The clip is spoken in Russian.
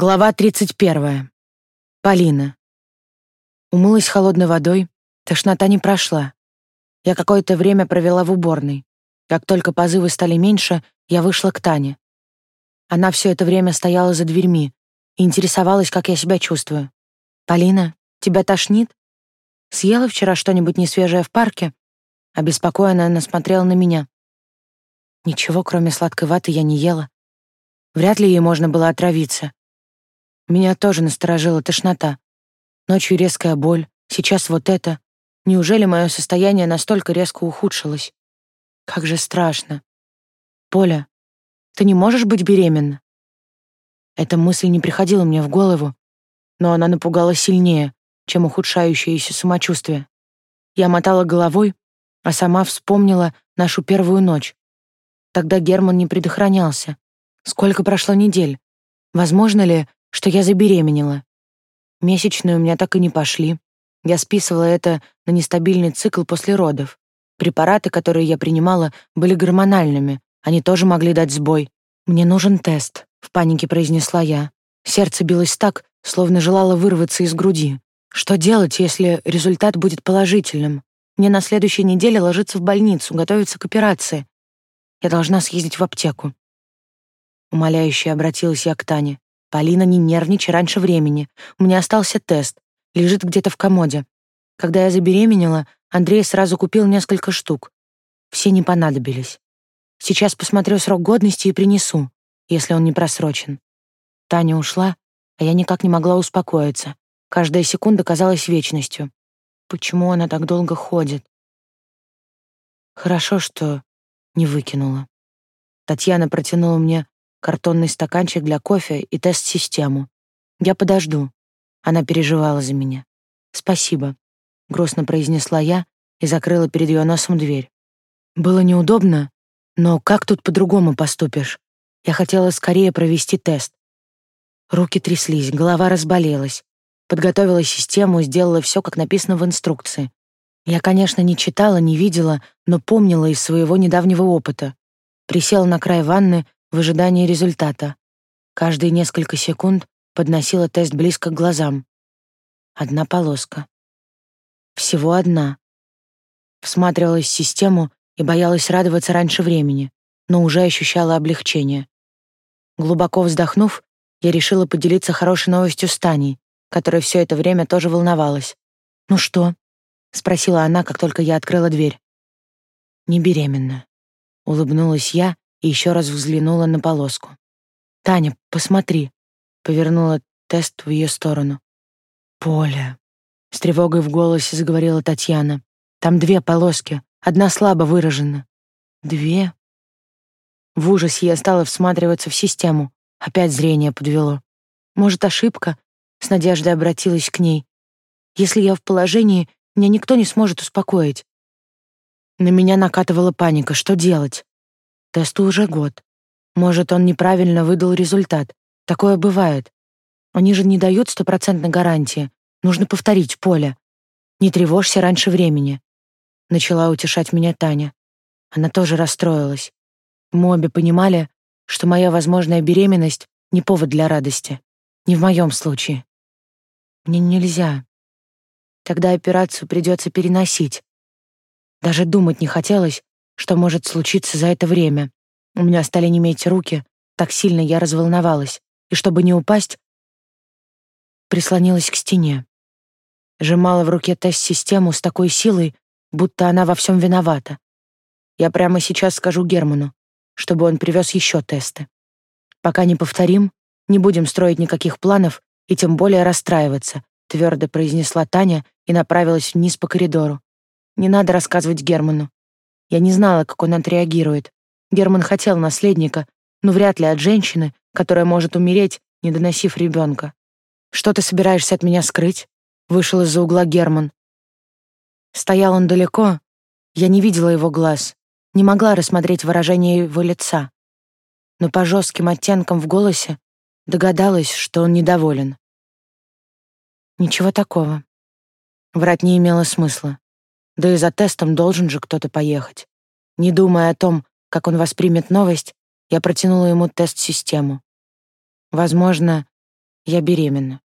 Глава 31. Полина. Умылась холодной водой, тошнота не прошла. Я какое-то время провела в уборной. Как только позывы стали меньше, я вышла к Тане. Она все это время стояла за дверьми и интересовалась, как я себя чувствую. «Полина, тебя тошнит? Съела вчера что-нибудь несвежее в парке?» Обеспокоенно она смотрела на меня. Ничего, кроме сладкой ваты, я не ела. Вряд ли ей можно было отравиться. Меня тоже насторожила тошнота. Ночью резкая боль, сейчас вот это. Неужели мое состояние настолько резко ухудшилось? Как же страшно. Поля, ты не можешь быть беременна? Эта мысль не приходила мне в голову, но она напугала сильнее, чем ухудшающееся самочувствие. Я мотала головой, а сама вспомнила нашу первую ночь. Тогда Герман не предохранялся. Сколько прошло недель? Возможно ли, что я забеременела. Месячные у меня так и не пошли. Я списывала это на нестабильный цикл после родов. Препараты, которые я принимала, были гормональными. Они тоже могли дать сбой. «Мне нужен тест», — в панике произнесла я. Сердце билось так, словно желало вырваться из груди. Что делать, если результат будет положительным? Мне на следующей неделе ложиться в больницу, готовиться к операции. Я должна съездить в аптеку. Умоляюще обратилась я к Тане. «Полина, не нервничай раньше времени. У меня остался тест. Лежит где-то в комоде. Когда я забеременела, Андрей сразу купил несколько штук. Все не понадобились. Сейчас посмотрю срок годности и принесу, если он не просрочен». Таня ушла, а я никак не могла успокоиться. Каждая секунда казалась вечностью. Почему она так долго ходит? Хорошо, что не выкинула. Татьяна протянула мне картонный стаканчик для кофе и тест-систему. Я подожду. Она переживала за меня. Спасибо, грустно произнесла я и закрыла перед ее носом дверь. Было неудобно, но как тут по-другому поступишь? Я хотела скорее провести тест. Руки тряслись, голова разболелась. Подготовила систему, сделала все, как написано в инструкции. Я, конечно, не читала, не видела, но помнила из своего недавнего опыта. Присела на край ванны, в ожидании результата. Каждые несколько секунд подносила тест близко к глазам. Одна полоска. Всего одна. Всматривалась в систему и боялась радоваться раньше времени, но уже ощущала облегчение. Глубоко вздохнув, я решила поделиться хорошей новостью с Таней, которая все это время тоже волновалась. «Ну что?» — спросила она, как только я открыла дверь. «Не беременна», — улыбнулась я и еще раз взглянула на полоску. «Таня, посмотри», — повернула тест в ее сторону. «Поля», — с тревогой в голосе заговорила Татьяна. «Там две полоски, одна слабо выражена». «Две?» В ужасе я стала всматриваться в систему. Опять зрение подвело. «Может, ошибка?» — с надеждой обратилась к ней. «Если я в положении, меня никто не сможет успокоить». На меня накатывала паника. Что делать? Тесту уже год. Может, он неправильно выдал результат. Такое бывает. Они же не дают стопроцентной гарантии. Нужно повторить поле. Не тревожься раньше времени. Начала утешать меня Таня. Она тоже расстроилась. Мы обе понимали, что моя возможная беременность — не повод для радости. Не в моем случае. Мне нельзя. Тогда операцию придется переносить. Даже думать не хотелось, что может случиться за это время. У меня стали неметь руки, так сильно я разволновалась, и чтобы не упасть, прислонилась к стене. Сжимала в руке тест-систему с такой силой, будто она во всем виновата. Я прямо сейчас скажу Герману, чтобы он привез еще тесты. Пока не повторим, не будем строить никаких планов и тем более расстраиваться, твердо произнесла Таня и направилась вниз по коридору. Не надо рассказывать Герману. Я не знала, как он отреагирует. Герман хотел наследника, но вряд ли от женщины, которая может умереть, не доносив ребенка. «Что ты собираешься от меня скрыть?» Вышел из-за угла Герман. Стоял он далеко, я не видела его глаз, не могла рассмотреть выражение его лица. Но по жестким оттенкам в голосе догадалась, что он недоволен. Ничего такого. Врать не имело смысла. Да и за тестом должен же кто-то поехать. Не думая о том, как он воспримет новость, я протянула ему тест-систему. Возможно, Я беременна.